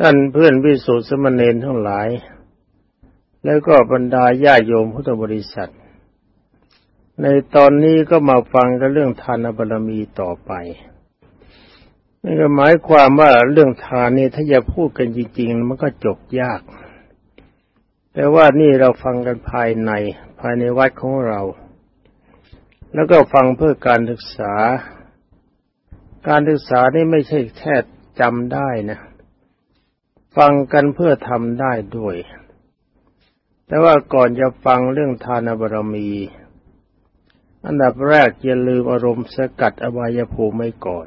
ท่านเพื่อนวิสุทธิสมณเณรทั้งหลาย แล้วก็บรรดาญาโยมพุทธบริษัท ในตอนนี้ก็มาฟังกันเรื่องทานบารมีต่อไปนี่ก็หมายความว่าเรื่องทานนี่ถ้าจะพูดกันจริงๆ มันก็จบยาก แต่ว่านี่เราฟังกันภายในภายในวัดของเรา แล้วก็ฟังเพื่อการศึกษา การศึกษานี่ไม่ใช่แค่จำได้นะ ฟังกันเพื่อทำได้ด้วย แต่ว่าก่อนจะฟังเรื่องทานบารมี อันดับแรกอย่าลืมอารมณ์สกัดอบายภูมิไม่ก่อน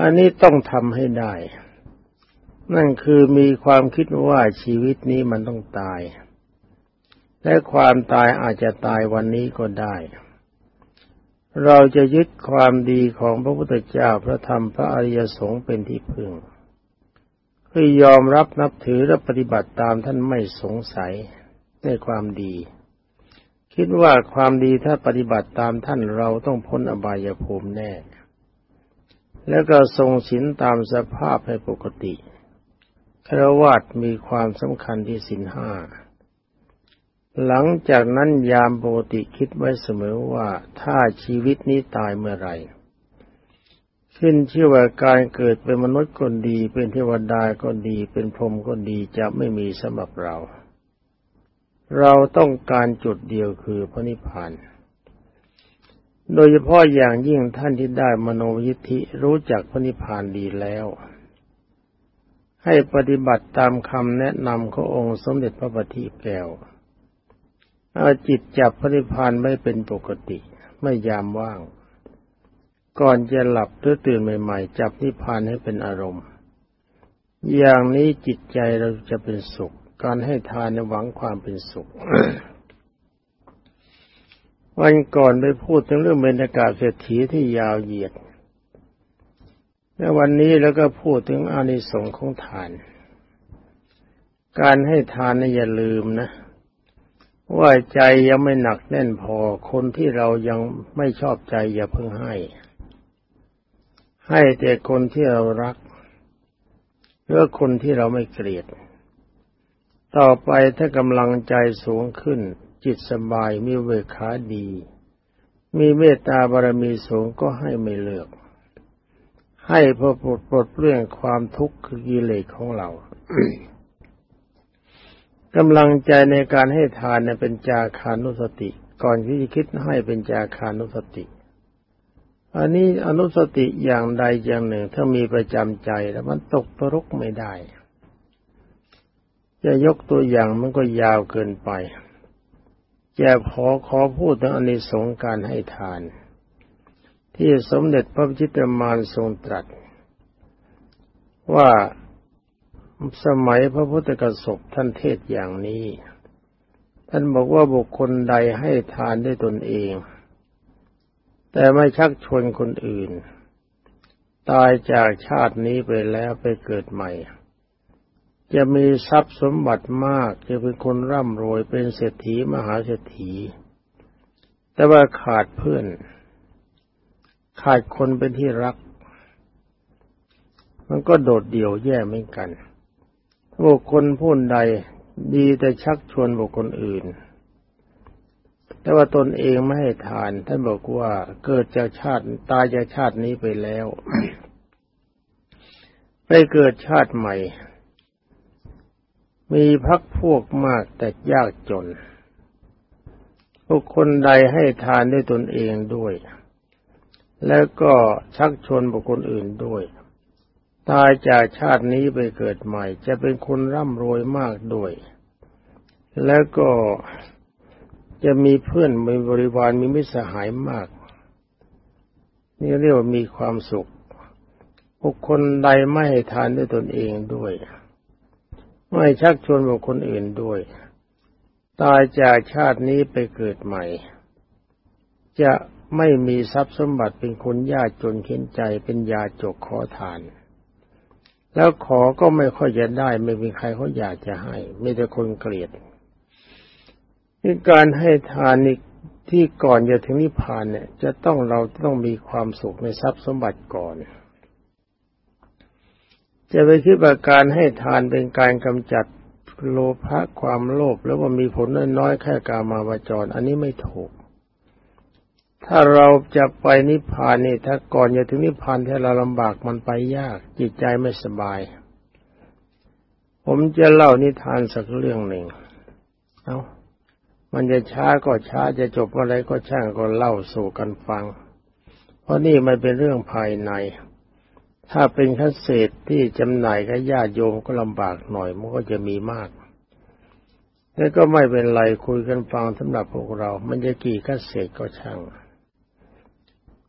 อันนี้ต้องทำให้ได้ นั่นคือมีความคิดว่าชีวิตนี้มันต้องตาย และความตายอาจจะตายวันนี้ก็ได้ เราจะยึดความดีของพระพุทธเจ้าพระธรรมพระอริยสงฆ์เป็นที่พึ่งคือยอมรับนับถือและปฏิบัติตามท่านไม่สงสัยในความดี คิดว่าความดีถ้าปฏิบัติตามท่านเราต้องพ้นอบายภูมิแน่ แล้วก็ทรงศีลตามสภาพให้ปกติครวัตมีความสำคัญที่ศีลห้า หลังจากนั้นยามโบติคิดไว้เสมอว่าถ้าชีวิตนี้ตายเมื่อไหร่ ขึ้นชื่อว่าการเกิดเป็นมนุษย์คนดี เป็นเทวดาก็ดี เป็นพรหมก็ดีจะไม่มีสำหรับเรา เราต้องการจุดเดียวคือพระนิพพานโดยเฉพาะอย่างยิ่งท่านที่ได้มโนยิทธิรู้จักพระนิพพานดีแล้ว ให้ปฏิบัติตามคำแนะนำขององค์สมเด็จพระบัณฑิตแก้ว เอาจิตจับพระนิพพานไม่เป็นปกติ ไม่ยามว่าง ก่อนจะหลับหรือตื่นใหม่ ๆ จับนิพพานให้เป็นอารมณ์ อย่างนี้จิตใจเราจะเป็นสุข การให้ทานในหวังความเป็นสุขวันก่อนไปพูดถึงเรื่องบรรยากาศเศรษฐีที่ยาวเหยียด และวันนี้แล้วก็พูดถึงอานิสงส์ของทาน การให้ทานนี่อย่าลืมนะ ว่าใจยังไม่หนักแน่นพอ คนที่เรายังไม่ชอบใจอย่าเพิ่งให้ ให้แต่คนที่เรารักหรือคนที่เราไม่เกลียด ต่อไปถ้ากำลังใจสูงขึ้น จิตสบายมีเวขาดี มีเมตตาบารมีสูงก็ให้ไม่เลือก ให้เพื่อปลดปลดเปลื้องความทุกข์คือกิเลสของเรา กำลังใจในการให้ทานเนี่ยเป็นจาคานุสติ ก่อนที่จะคิดให้เป็นจาคานุสติ อันนี้อนุสติอย่างใดอย่างหนึ่ง ถ้ามีประจำใจแล้วมันตกตรกไม่ได้ จะยกตัวอย่างมันก็ยาวเกินไปจะขอขอพูดถึงอนิสงส์การให้ทาน ที่สมเด็จพระจิตรมานทรงตรัส ว่า สมัยพระพุทธกสบท่านเทศอย่างนี้ ท่านบอกว่าบุคคลใดให้ทานด้วยตนเอง แต่ไม่ชักชวนคนอื่น ตายจากชาตินี้ไปแล้วไปเกิดใหม่ จะมีทรัพย์สมบัติมากจะเป็นคนร่ำรวยเป็นเศรษฐีมหาเศรษฐี แต่ว่าขาดเพื่อน ขาดคนเป็นที่รักมันก็โดดเดี่ยวแย่เหมือนกัน บุคคลผู้ใดดีแต่ชักชวนบุคคลอื่น แต่ว่าตนเองไม่ให้ทาน ท่านบอกว่าเกิดจากชาติตายจากชาตินี้ไปแล้ว ไปเกิดชาติใหม่ มีพักพวกมากแต่ยากจน บุคคลใดให้ทานด้วยตนเองด้วย แล้วก็ชักชวนบุคคลอื่นด้วย ตายจากชาตินี้ไปเกิดใหม่ จะเป็นคนร่ำรวยมากด้วย แล้วก็จะมีเพื่อนมีบริวารมีมิตรสหายมาก นี่เรียกว่ามีความสุขบุคคลใดไม่ให้ทานด้วยตนเองด้วย ไม่ชักชวนบุคคลอื่นด้วย ตายจากชาตินี้ไปเกิดใหม่ จะไม่มีทรัพย์สมบัติเป็นคนยากจนเข็นใจเป็นยาจกขอทาน แล้วขอก็ไม่ค่อยจะได้ ไม่มีใครเขาอยากจะให้ไมีแต่คนเกลียดนี่การให้ทานนี่ที่ก่อนจะถึงนิพพานเนี่ย จะต้องเราต้องมีความสุขในทรัพย์สมบัติก่อน จะไปคิดว่าการให้ทานเป็นการกำจัดโลภะความโลภแล้วว่ามีผลน้อยๆแค่กามาวจร อันนี้ไม่ถูก ถ้าเราจะไปนิพพานนี่ถ้าก่อนจะถึงนิพพานที่เราลำบากมันไปยาก จิตใจไม่สบาย ผมจะเล่านิทานสักเรื่องหนึ่ง เอา้ามันจะช้าก็ช้าจะจบอะไรก็ช่างก็เล่าสู่กันฟัง เพราะนี่มันเป็นเรื่องภายใน ถ้าเป็นคัเศษที่จำหน่ายกับญาติโยมก็ลำบากหน่อยมันก็จะมีมากแต่ก็ไม่เป็นไรคุยกันฟังสำหรับพวกเรา มันจะกี่คัเศษก็ช่าง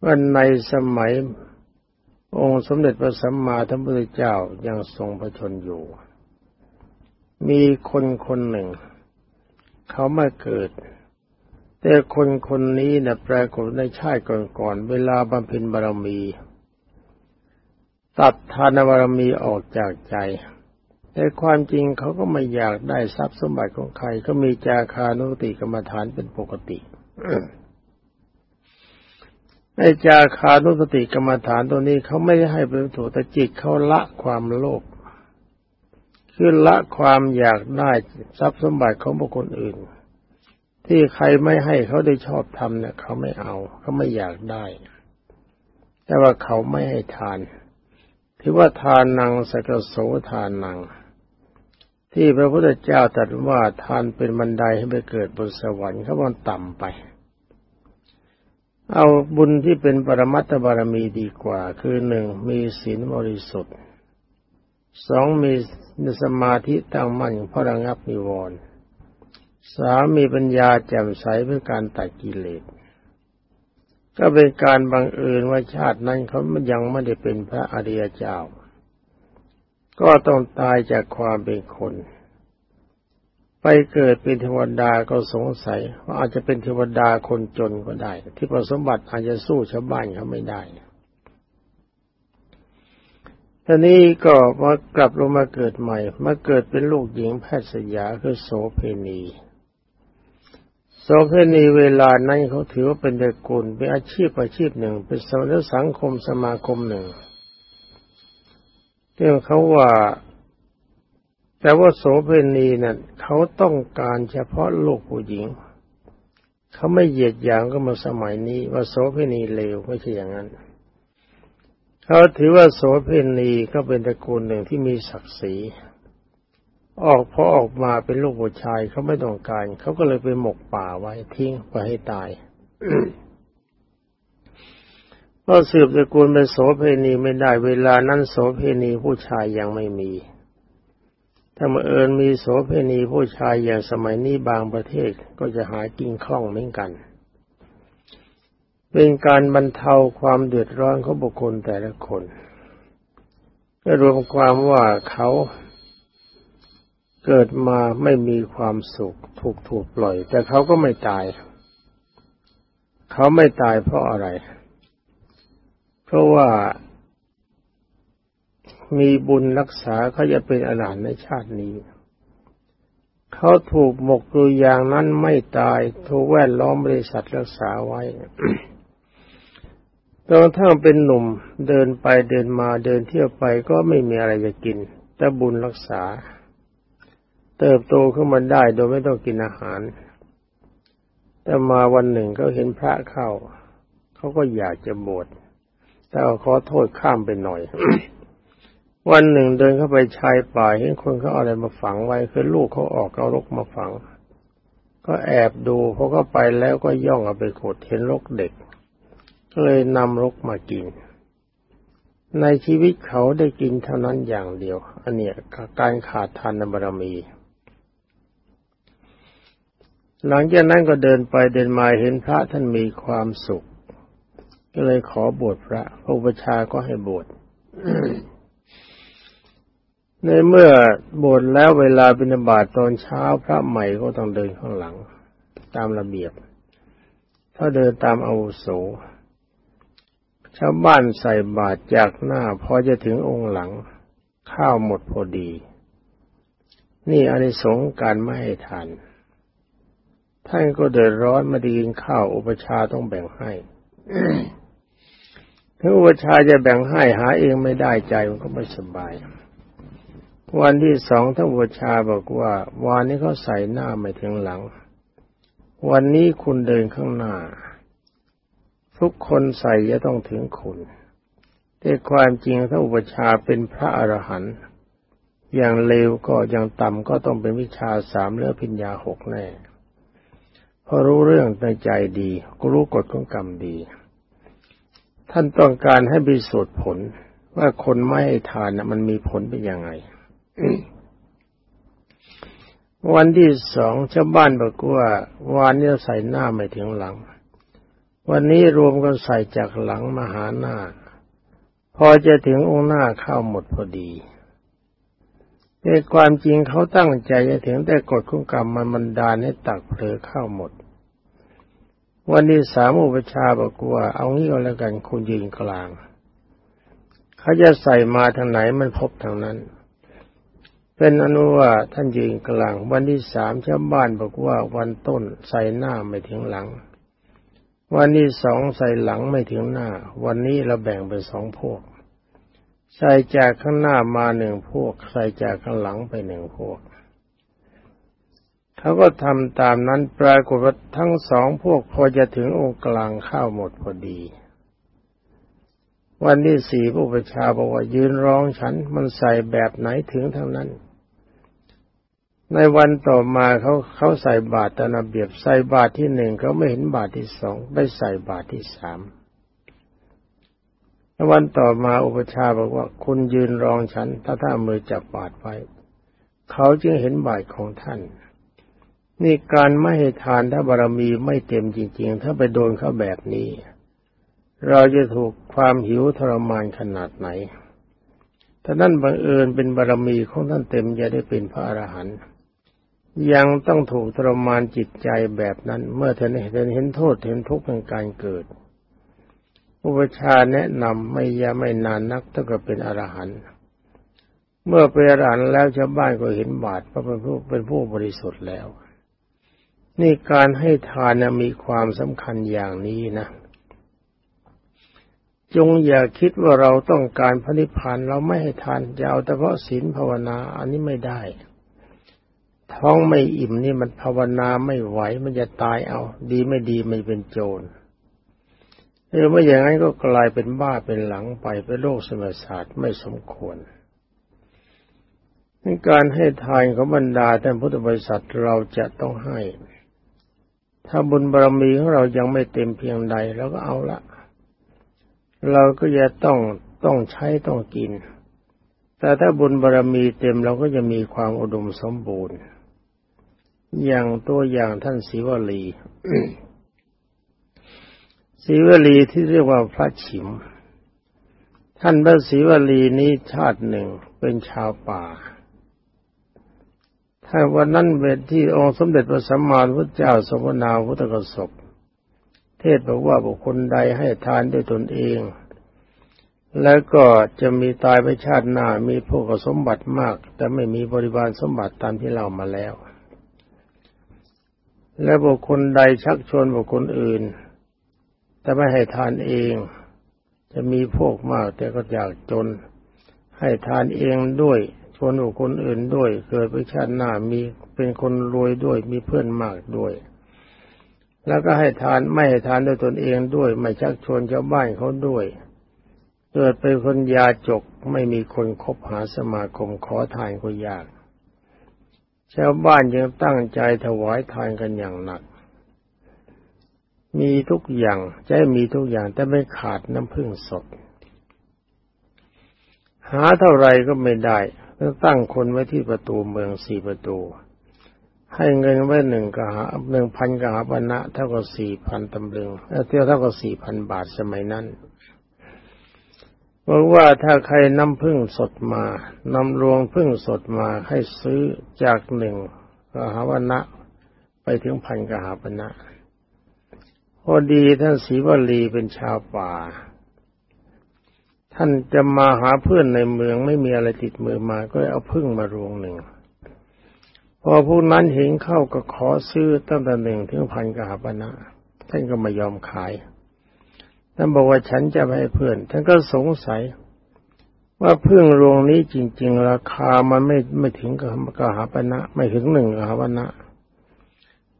ว่าในสมัยองค์สมเด็จพระสัมมาสัมพุทธเจ้ายังทรงพระชนอยู่ มีคนคนหนึ่ง เขามาเกิด แต่คนคนนี้นะปรากฏในชาติก่อนๆเวลาบำเพ็ญบารมี ตัดทานบารมีออกจากใจ แต่ความจริงเขาก็ไม่อยากได้ทรัพย์สมบัติของใคร ก็มีจาคานุติกรรมฐานเป็นปกติ ในจาคานุสติกรรมฐานตัวนี้เขาไม่ได้ให้เป็นถูแต่จิตเขาละความโลภคือละความอยากได้ทรัพย์สมบัติของบุคคลอื่น ที่ใครไม่ให้เขาได้ชอบทำเนี่ยเขาไม่เอาเขาไม่อยากได้ แต่ว่าเขาไม่ให้ทานที่ว่าทานนังสกโสทานนังที่พระพุทธเจ้าตรัสว่าทานเป็นบันไดให้ไปเกิดบนสวรรค์เขาบอกต่ำไป เอาบุญที่เป็นปรมัตถบารมีดีกว่า คือหนึ่งมีศีลบริสุทธิ์สองมีสมาธิตั้งมั่นเพราะระงับนิวรณ์สามมีปัญญาแจ่มใสเพื่อการตัดกิเลสก็เป็นการบังเอิญว่าชาตินั้นเขายังไม่ได้เป็นพระอริยเจ้า ก็ต้องตายจากความเป็นคน ไปเกิดเป็นเทวดาก็สงสัยว่าอาจจะเป็นเทวดาคนจนก็ได้ ที่ประสมบัติอาจจะสู้ชาวบ้านเขาไม่ได้ทีนี้ก็มากลับลงมาเกิดใหม่ มาเกิดเป็นลูกหญิงแพทย์สยาคือโสเพณี โสเภณีเวลานั้นเขาถือว่าเป็นตระกูลเป็นอาชีพอาชีพหนึ่ง เป็นสมัสังคมสมาคมหนึ่งเรื่องเขาว่า แต่ว่าโสเภณีนั้นเขาต้องการเฉพาะลูกผู้หญิง เขาไม่เหยียดหยามก็มาสมัยนี้ว่าโสเภณีเลวไม่ใช่อย่างนั้น เขาถือว่าโสเภณีก็เป็นตระกูลหนึ่งที่มีศักดิ์ศรีออกพอออกมาเป็นลูกผู้ชายเขาไม่ต้องการ เขาก็เลยไปหมกป่าไว้ทิ้งไปให้ตายก็สืบตระกูลเป็นโสเพณีไม่ได้เวลานั้นโสเพณีผู้ชายยังไม่มี ถ้ามาเอิญมีโสเพณีผู้ชายอย่างสมัยนี้บางประเทศก็จะหากินคล่องเหมือนกัน เป็นการบรรเทาความเดือดร้อนของบุคคลแต่ละคนก็รวมความว่าเขาเกิดมาไม่มีความสุขถูกถูกปล่อย แต่เขาก็ไม่ตาย เขาไม่ตายเพราะอะไร เพราะว่า มีบุญรักษาเขาจะเป็นอรหันต์ในชาตินี้ เขาถูกหมกดูอย่างนั้นไม่ตาย ถูกแวดล้อมบริษัทรักษาไว้ตอนทั้งเป็นหนุ่มเดินไปเดินมาเดินเที่ยวไปก็ไม่มีอะไรจะกิน แต่บุญรักษา เติบโตขึ้นมาได้โดยไม่ต้องกินอาหาร แต่มาวันหนึ่งเขาเห็นพระเข้า เขาก็อยากจะบวชแต่ขอโทษข้ามไปหน่อย วันหนึ่งเดินเข้าไปชายป่าเห็นคนเขาเอาอะไรมาฝังไว้คือลูกเขาออกเอารกมาฝัง ก็แอบดูพอเขาไปแล้วก็ย่องเอาไปขดเห็นรกเด็กก็เลยนำรกมากิน ในชีวิตเขาได้กินเท่านั้นอย่างเดียว อันเนี้ยการขาดทานบารมี หลังจากนั้นก็เดินไปเดินมาเห็นพระท่านมีความสุข ก็เลยขอบวชพระพระอุปชาก็ให้บวช ในเมื่อบวชแล้วเวลาบิณฑบาตตอนเช้าพระใหม่ก็ต้องเดินข้างหลัง ตามระเบียบ ถ้าเดินตามอาวุโสชาวบ้านใส่บาตรจากหน้าพอจะถึงองค์หลัง ข้าวหมดพอดี นี่อานิสงส์การไม่ให้ทานท่านก็เดือดร้อนมาดีกินข้าวอุปชาต้องแบ่งให้ถ้าอุปชาจะแบ่งให้หาเองไม่ได้ใจมันก็ไม่สบาย วันที่สองท่านบูชาบอกว่าวันนี้เขาใส่หน้าไม่ถึงหลัง วันนี้คุณเดินข้างหน้า ทุกคนใส่จะต้องถึงคุณแต่ความจริงถ้าอุปชาเป็นพระอรหันต์อย่างเลวก็อย่างต่ำก็ต้องเป็นวิชาสามเลือพิญญาหกแน่เพราะรู้เรื่องในใจดีก็รู้กฎของกรรมดี ท่านต้องการให้บิสูจน์ผลว่าคนไม่ให้ทานนะมันมีผลเป็นยังไง วันที่สองชาวบ้านบอกว่าวันนี้ใส่หน้าไม่ถึงหลัง วันนี้รวมกันใส่จากหลังมาหาหน้า พอจะถึงองค์หน้าเข้าหมดพอดีในความจริงเขาตั้งใจจะถึงแต่กฎของกรรมมันบันดาลให้ตักเผลอเข้าหมด วันที่สามอุปชาบอกว่า เอางี้ก็แล้วกันคุณยืนกลาง เขาจะใส่มาทางไหนมันพบทางนั้น เป็นอนุว่าท่านยืนกลาง วันที่สามชาวบ้านบอกว่าวันต้นใส่หน้าไม่ถึงหลัง วันที่สองใส่หลังไม่ถึงหน้า วันนี้เราแบ่งเป็นสองพวก ใส่จากข้างหน้ามาหนึ่งพวก ใส่จากข้างหลังไปหนึ่งพวกเขาก็ทำตามนั้นปรากฏว่าทั้งสองพวกพอจะถึงองค์กลางข้าวหมดพอดี วันที่สี่ผู้ประชาบอกว่ายืนร้องฉันมันใส่แบบไหนถึงทั้งนั้น ในวันต่อมาเขาเขาใส่บาตรตนาเบียบใส่บาตรที่หนึ่งเขาไม่เห็นบาตรที่สองไปใส่บาตรที่สามวันต่อมาอุปชาบอกว่า คุณยืนรองฉัน ถ้าถ้ามือจับบาดไว้ เขาจึงเห็นบาดของท่าน นี่การไม่ให้ทานถ้าบารมีไม่เต็มจริง ๆ ถ้าไปโดนเขาแบบนี้ เราจะถูกความหิวทรมานขนาดไหนถ้านั่นบังเอิญเป็นบารมีของท่านเต็มจะได้เป็นพระอรหันต์ ยังต้องถูกทรมานจิตใจแบบนั้น เมื่อท่านเห็นโทษเห็นทุกข์ของการเกิดอุปชาแนะนำไม่ยาไม่นานนักถ้าก็เป็นอรหันต์เมื่อเป็นอรหันต์แล้วชาวบ้านก็เห็นบาปเพราะเป็นผู้เป็นผู้บริสุทธิ์แล้ว นี่การให้ทานนะมีความสำคัญอย่างนี้นะ จงอย่าคิดว่าเราต้องการพระนิพพานเราไม่ให้ทานจะเอาแต่เพราะศีลภาวนา อันนี้ไม่ได้ ท้องไม่อิ่มนี่มันภาวนาไม่ไหวมันจะตายเอา ดีไม่ดีไม่เป็นโจรหรือไม่อย่างนั้นก็กลายเป็นบ้าเป็นหลังไปเป็นโรคสมศาสตร์ไม่สมควรในการให้ทานของบรรดาท่านพุทธบริษัทเราจะต้องให้ ถ้าบุญบารมีของเรายังไม่เต็มเพียงใดเราก็เอาละ เราก็จะต้องต้องใช้ต้องกิน แต่ถ้าบุญบารมีเต็มเราก็จะมีความอุดมสมบูรณ์ อย่างตัวอย่างท่านศิวลีศีวลีที่เรียกว่าพระฉิม ท่านพระศีวลีนี้ชาติหนึ่งเป็นชาวป่าถ้าวันนั้นเป็นที่องค์สมเด็จพระสัมมาสัมพุทธเจ้าสมนาพุทธกสบเทศบอกว่าบุคคลใดให้ทานด้วยตนเอง แล้วก็จะมีตายไปชาติหน้ามีพวกสมบัติมาก แต่ไม่มีบริบาลสมบัติตามที่เรามาแล้ว และบุคคลใดชักชวนบุคคลอื่น แต่ไม่ให้ทานเอง จะมีพวกมากแต่ก็อยากจน ให้ทานเองด้วยชวนบุคนอื่นด้วยเกิดไปชาติหน้ามีเป็นคนรวยด้วยมีเพื่อนมากด้วย แล้วก็ให้ทานไม่ให้ทานด้วยตนเองด้วย ไม่ชักชวนชาวบ้านเขาด้วย เกิดเป็นคนยาจกไม่มีคนคบหาสมาคมขอทานก็ยาก ชาวบ้านยังตั้งใจถวายทานกันอย่างหนัก มีทุกอย่างจะมีทุกอย่างแต่ไม่ขาดน้ำพึ่งสด หาเท่าไรก็ไม่ได้ต้องตั้งคนไว้ที่ประตูเมืองสี่ประตู ให้เงินไว้หนึ่งกหาหนึ่งพันกหาปณะเท่ากับสี่พันตำลึงเท่าเท่ากับสี่พันบาทสมัยนั้น บอกว่าถ้าใครนำพึ่งสดมานำรวงพึ่งสดมาให้ซื้อจากหนึ่งกหาปณะไปถึงพันกหาปณะพอดีท่านศรีวลีเป็นชาวป่า ท่านจะมาหาเพื่อนในเมืองไม่มีอะไรติดมือมาก็เอาพึ่งมารวงหนึ่ง พอผู้นั้นเห็นเข้าก็ขอซื้อตั้งแต่หนึ่งถึงพันกหาปณะท่านก็ไม่ยอมขาย ท่านบอกว่าฉันจะไปเพื่อน ท่านก็สงสัย ว่าพึ่งรวงนี้จริง ๆ ราคามันไม่ไม่ถึงกับกหาปณะไม่ถึงหนึ่งกหาปณะ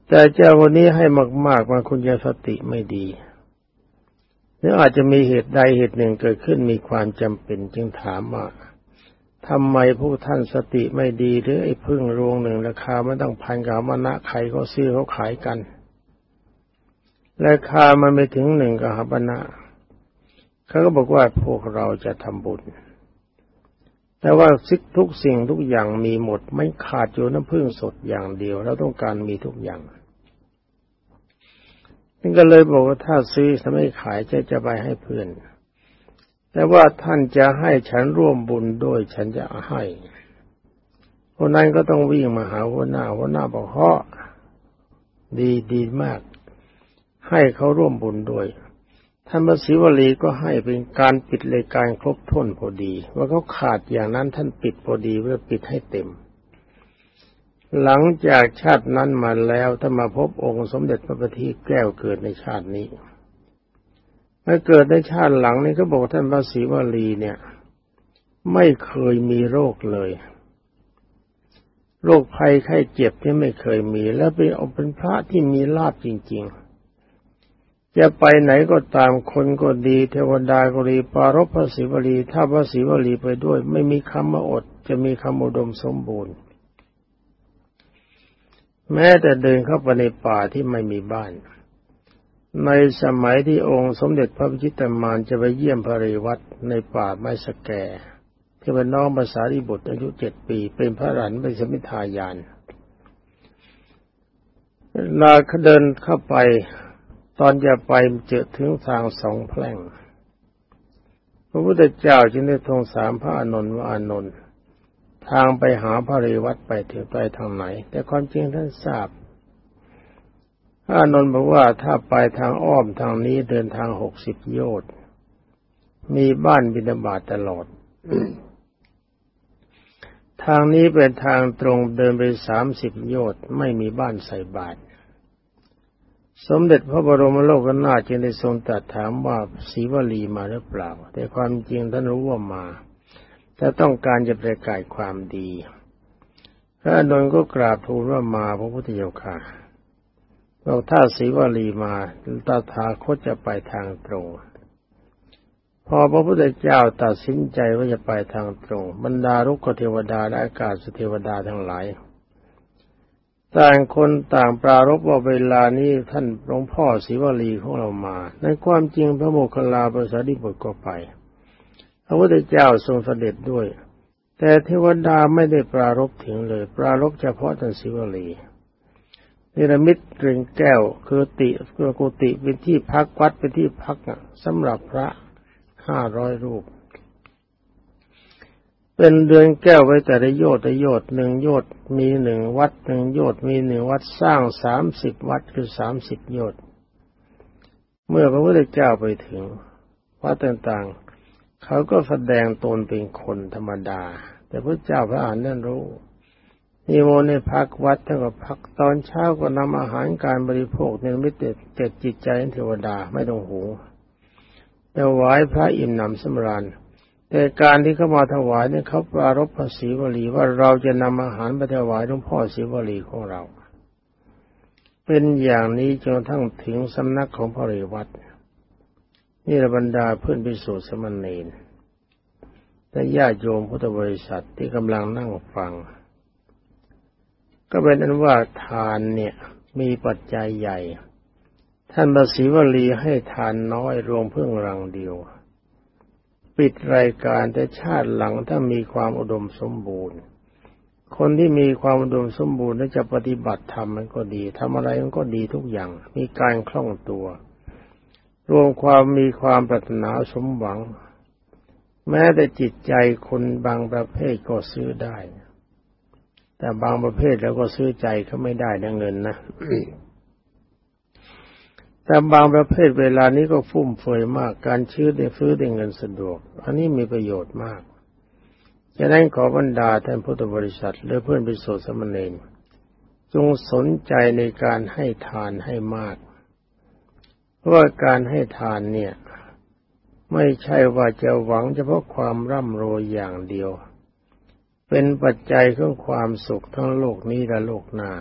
แต่เจ้าวันนี้ให้มากๆมันคุณจะสติไม่ดีหรืออาจจะมีเหตุใดเหตุหนึ่งเกิดขึ้นมีความจำเป็นจึงถามว่าทำไมผู้ท่านสติไม่ดีหรือไอ้พึ่งรวงหนึ่งราคาไม่ต้องพันกับมณะใครก็ซื้อเขาขายกัน ราคามันไม่ถึงหนึ่งกับหบนะเขาก็บอกว่าพวกเราจะทำบุญ แต่ว่าซิกทุกสิ่งทุกอย่างมีหมด ไม่ขาดอยู่น้ำพึ่งสดอย่างเดียว เราต้องการมีทุกอย่างนี่ก็เลยบอกว่าถ้าซื้อจะไม่ขายจะจะไปให้เพื่อน แต่ว่าท่านจะให้ฉันร่วมบุญด้วยฉันจะให้คนนั้นก็ต้องวิ่งมาหาหัวหน้าหัวหน้าบอกเฮาะดีดีมาก ให้เขาร่วมบุญด้วยท่านพระศิวลีก็ให้เป็นการปิดเลยการครบถ้วนพอดี ว่าเขาขาดอย่างนั้นท่านปิดพอดีเพื่อปิดให้เต็ม หลังจากชาตินั้นมาแล้วถ้ามาพบองค์สมเด็จพระบัณฑิตแก้วเกิดในชาตินี้เมื่อเกิดในชาติหลังนี้ก็บอกท่านพระศรีวลีเนี่ย ไม่เคยมีโรคเลย โรคภัยไข้เจ็บที่ไม่เคยมี แล้วเป็นเอาเป็นพระที่มีลาภจริง ๆ จะไปไหนก็ตามคนก็ดี เทวดาก็ดีปารพพระศิวลี ถ้าพระศิวลีไปด้วย ไม่มีคำมาอด จะมีคำอุดมสมบูรณ์ แม้แต่เดินเข้าไปในป่าที่ไม่มีบ้าน ในสมัยที่องค์สมเด็จพระพิชิตมารจะไปเยี่ยมพระเรวัตในป่าไม้สแกที่เป็นน้องภาษาดิบุตรอายุเจ็ดปี เป็นพระรันเป็นสมิทายานลาเขาเดินเข้าไป ตอนจะไปเจอถึงทางสองแพร่ง พระพุทธเจ้าจึงได้ทรงสามพระอานนท์ว่าอานนท์ทางไปหาพระเรวัตไปถึงไปทางไหน แต่ความจริงท่านทราบพระนนท์บอกว่าถ้าไปทางอ้อมทางนี้เดินทางหกสิบโยชน์มีบ้านบิณฑบาตตลอด ทางนี้เป็นทางตรงเดินไปสามสิบโยชน์ไม่มีบ้านใส่บาตร สมเด็จพระบรมโลกนาถจึงได้ทรงตรัสถามว่าศรีวลีมาหรือเปล่า แต่ความจริงท่านรู้ว่ามาถ้าต้องการจะประกาศความดี พระนนท์ก็กราบทูลว่ามาพระพุทธเจ้าค่ะบอกถ้าศรีวลีมาตถาคตจะไปทางตรง พอพระพุทธเจ้าตัดสินใจว่าจะไปทางตรง บรรดารุกขเทวดาและอากาศสเทวดาทั้งหลาย ต่างคนต่างปรารบว่าเวลานี้ท่านหลวงพ่อศรีวลีของเรามา ในความจริงพระโมคคัลลาภาษาดิบุตรก็ไป พระพุทธเจ้าทรงเสด็จด้วย แต่เทวดาไม่ได้ปรารบถึงเลย ปรารบเฉพาะท่านสิวลีนิรมิตเริงแก้วคือติคือกุติเป็นที่พักวัดเป็นที่พักสำหรับพระห้าร้อยรูป เป็นเดือนแก้วไว้แต่ละโยต์ละโยต์หนึ่งโยต์มีหนึ่งวัดหนึ่งโยต์มีหนึ่งวัดสร้างสามสิบวัดคือสามสิบโยต์เมื่อพระพุทธเจ้าไปถึงวัดต่างๆ เขาก็แสดงตนเป็นคนธรรมดา แต่พระเจ้าพระอานนั่นรู้นิโมในพักวัดท่านก็พักตอนเช้าก็นำอาหารการบริโภคในมิตรเจ็ดจิตใจเทวดาไม่ต้องหูแต่ไหวพระอิ่มหนำสำราญ แต่การที่เขามาถวายเนี่ยเขาปรารบพระศรีวลีว่าเราจะนำอาหารไปถวายหลวงพ่อศรีวลีของเรา เป็นอย่างนี้จนทั้งถึงสำนักของพระเรวัตนี่ระบรรดาเพื่อนพิสุทธิสมณีนและญาติโยมพุทธบริษัทที่กำลังนั่งฟัง ก็เป็นอันว่าทานเนี่ยมีปัจจัยใหญ่ ท่านบศีวลีให้ทานน้อยรวมเพื่องรังเดียว ปิดรายการแต่ชาติหลังถ้ามีความอุดมสมบูรณ์ คนที่มีความอุดมสมบูรณ์และจะปฏิบัติธรรมมันก็ดีทำอะไรมันก็ดีทุกอย่าง มีการคล่องตัว รวมความมีความปรารถนาสมหวัง แม้แต่จิตใจคนบางประเภทก็ซื้อได้ แต่บางประเภทเราก็ซื้อใจเขาไม่ได้ดังเงินนะ แต่บางประเภทเวลานี้ก็ฟุ่มเฟือยมาก การชื่อได้ซื้อได้เงินสะดวก อันนี้มีประโยชน์มากจะนั้นขอบรรดาท่านพุทธบริษัทและเพื่อนปิโสสมณีจงสนใจในการให้ทานให้มาก เพราะว่าการให้ทานเนี่ย ไม่ใช่ว่าจะหวังเฉพาะความร่ำรวยอย่างเดียว เป็นปัจจัยของความสุขทั้งโลกนี้และโลกหน้า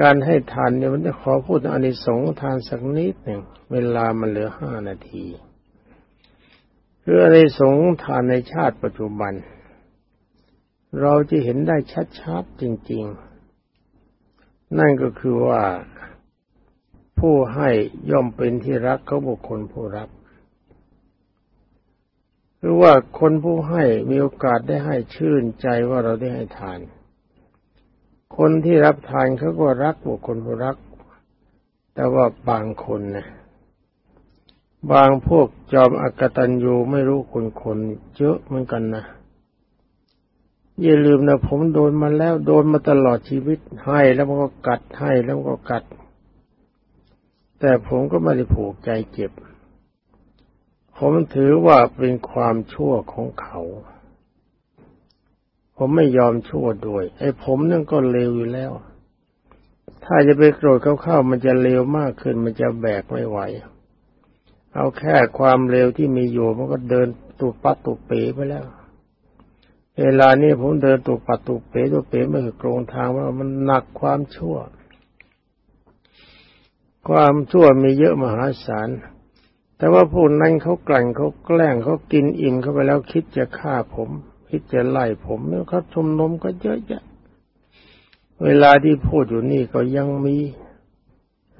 การให้ทานเนี่ยมันจะขอพูดอานิสงส์ทานสักนิดหนึ่งเวลามันเหลือห้านาทีคืออานิสงส์ทานในชาติปัจจุบัน เราจะเห็นได้ชัดๆจริง ๆ นั่นก็คือว่าผู้ให้ย่อมเป็นที่รักเขาบุคคลผู้รับหรือว่าคนผู้ให้มีโอกาสได้ให้ชื่นใจว่าเราได้ให้ทาน คนที่รับทานเขาก็รักบุคคลผู้รัก แต่ว่าบางคนนะบางพวกจอมอกตันยูไม่รู้คนคนเยอะเหมือนกันนะอย่าลืมนะผมโดนมาแล้วโดนมาตลอดชีวิตให้แล้วมันก็กัดให้แล้วก็กัด แต่ผมก็ไม่ได้ผูกใจเจ็บ ผมถือว่าเป็นความชั่วของเขา ผมไม่ยอมชั่วด้วย ไอ้ผมนั่นก็เลวอยู่แล้ว ถ้าจะไปโกรธเข้าๆมันจะเลวมากขึ้น มันจะแบกไม่ไหว เอาแค่ความเลวที่มีอยู่มันก็เดินตุปัดตุเป๋ไปแล้ว เวลานี้ผมเดินตุปัดตุเป๋ตุเป๋ไม่คือโกรงทางว่ามันหนักความชั่ว ความชั่วมีเยอะมหาศาลแต่ว่าผู้นั้นเขากลั่นเขาแกล้งเขากินอิ่มเข้าไปแล้วคิดจะฆ่าผม คิดจะไล่ผมแล้วเขาชมนมก็เยอะแยะ เวลาที่พูดอยู่นี่ก็ยังมี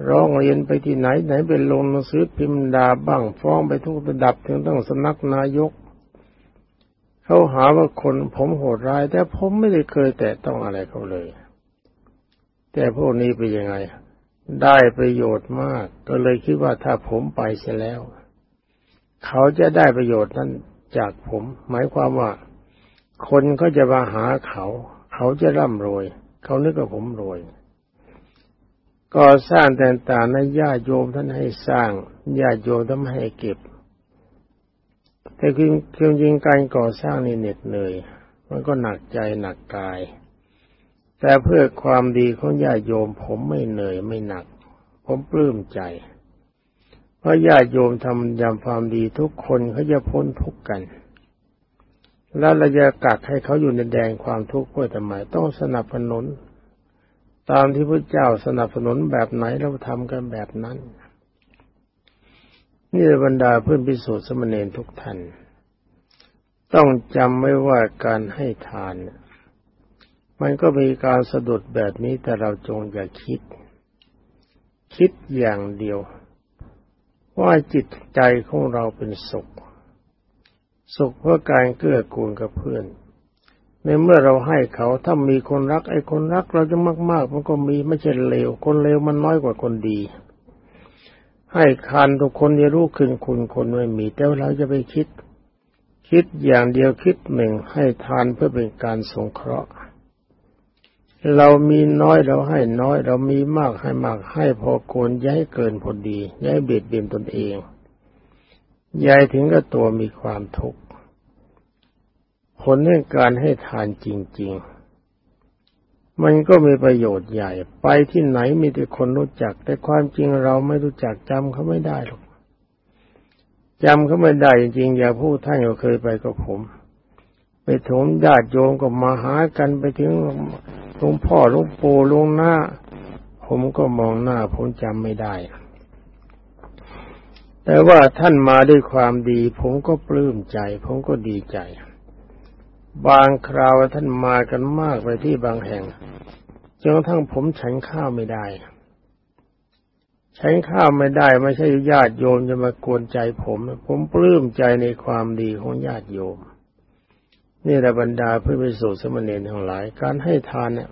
ร้องเรียนไปที่ไหนไหนเป็นลงหนังสือพิมพ์ดาบ้างฟ้องไปทุกระดับถึงต้องสนักนายก เขาหาว่าคนผมโหดร้าย แต่ผมไม่ได้เคยแตะต้องอะไรเขาเลย แต่พวกนี้เป็นยังไง ได้ประโยชน์มาก ก็เลยคิดว่าถ้าผมไปเสียแล้ว เขาจะได้ประโยชน์นั้นจากผม หมายความว่า คนก็จะมาหาเขา เขาจะร่ำรวย เขานึกว่าผมรวยก่อสร้างต่างๆในญาติโยมท่านให้สร้างญาติโยมท่านให้เก็บ แต่คือคือจริงการก่อสร้างนี่เหน็ดเหนื่อย มันก็หนักใจหนักกาย แต่เพื่อความดีของญาติโยม ผมไม่เหนื่อยไม่หนัก ผมปลื้มใจ เพราะญาติโยมทำยำความดีทุกคนเขาจะพ้นทุกข์กัน แล้วเราจะกักให้เขาอยู่ในแดนความทุกข์เพื่อทำไมต้องสนับสนุน ตามที่พระเจ้าสนับสนุนแบบไหนเราทำกันแบบนั้น นี่บรรดาเพื่อนพิสูจน์สมณีทุกท่านต้องจำไว้ว่าการให้ทาน มันก็มีการสะดุดแบบนี้แต่เราจงอย่าคิด คิดอย่างเดียว ว่าจิตใจของเราเป็นสุข สุขเพราะการเกื้อกูลกับเพื่อน ในเมื่อเราให้เขาถ้ามีคนรักไอ้คนรักเราจะมาก ๆ มันก็มีไม่ใช่เลว คนเลวมันน้อยกว่าคนดี ให้คานทุกคนจะรู้คืนคุณคนไม่มีแต่เราจะไปคิด คิดอย่างเดียวคิดหนึ่งให้ทานเพื่อเป็นการสงเคราะห์ เรามีน้อยเราให้น้อย เรามีมากให้มากให้พอควรย้ายเกินพอดีย้ายเบียดเบียนตนเอง ยายถึงกับตัวมีความทุกข์ผลในการให้ทานจริง ๆ มันก็มีประโยชน์ใหญ่ ไปที่ไหนมีแต่คนรู้จัก แต่ความจริงเราไม่รู้จักจำเขาไม่ได้หรอกจำเขาไม่ได้จริงๆอย่าพูดท่านก็เคยไปกับผม ไปถมญาติโยมก็มาหากันไปถึงหลวงพ่อหลวงปู่หลวงหน้า ผมก็มองหน้าผมจำไม่ได้ แต่ว่าท่านมาด้วยความดี ผมก็ปลื้มใจ ผมก็ดีใจ บางคราวท่านมากันมากไปที่บางแห่งจนกระทั่งผมฉันข้าวไม่ได้ ฉันข้าวไม่ได้ไม่ใช่ญาติโยมจะมากวนใจผม ผมปลื้มใจในความดีของญาติโยม นี่แหละบรรดาเพื่อไปสู่สมณีทั้งหลาย การให้ทานเนี่ย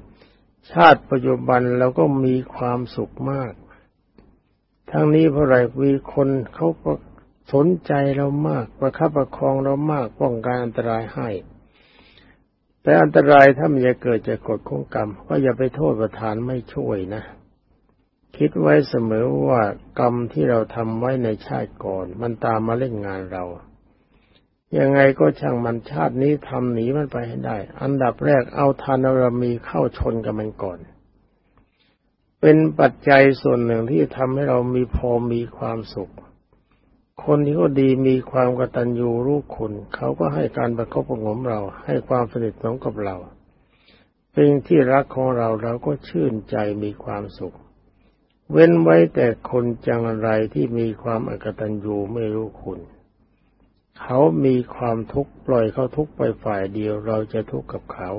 ชาติปัจจุบันเราก็มีความสุขมาก ทั้งนี้เพราะไรมีคนเขาสนใจเรามากประคับประคองเรามากป้องกันอันตรายให้ แต่อันตรายถ้ามันจะเกิดจากกฎของกรรม ก็อย่าไปโทษประธานไม่ช่วยนะ คิดไว้เสมอว่ากรรมที่เราทำไว้ในชาติก่อน มันตามมาเล่นงานเรา ยังไงก็ช่างมันชาตินี้ทำหนีมันไปให้ได้ อันดับแรกเอาทานเรมีเข้าชนกับมันก่อน เป็นปัจจัยส่วนหนึ่งที่ทำให้เรามีพอมีความสุข คนที่เขาดีมีความกตัญญูรู้คุณเขาก็ให้การประคบประงมเรา ให้ความสนิทสนมกับเราเป็นที่รักของเราเราก็ชื่นใจมีความสุข เว้นไว้แต่คนจังไรที่มีความอกตัญญูไม่รู้คุณเขามีความทุกข์ปล่อยเขาทุกข์ไปฝ่ายเดียวเราจะทุกข์กับเขา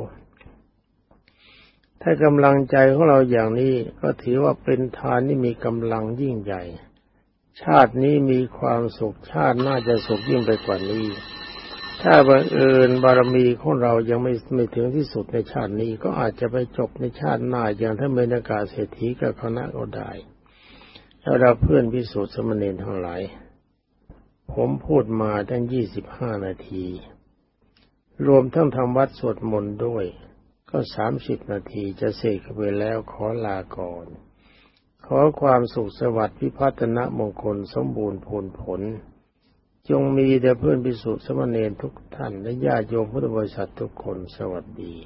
ถ้ากำลังใจของเราอย่างนี้ก็ถือว่าเป็นทานที่มีกำลังยิ่งใหญ่ ชาตินี้มีความสุขชาติน่าจะสุขยิ่งไปกว่านี้ ถ้าบังเอิญบารมีของเรายังไม่ไม่ถึงที่สุดในชาตินี้ก็อาจจะไปจบในชาติหน้าอย่างท่านเมนากาเศรษฐีกับคณะก็ได้แล้วเราเพื่อนพิสูจน์สมณีทั้งหลาย ผมพูดมาตั้งยี่สิบห้านาที รวมทั้งทำวัดสวดมนต์ด้วย ก็สามสิบนาทีจะเสกไปแล้วขอลาก่อน ขอความสุขสวัสดิ์พิพัฒนมงคลสมบูรณ์ผลผล จงมีแด่เพื่อนพิสุทธิสมณีทุกท่าน และญาติโยมพุทธบริษัททุกคนสวัสดี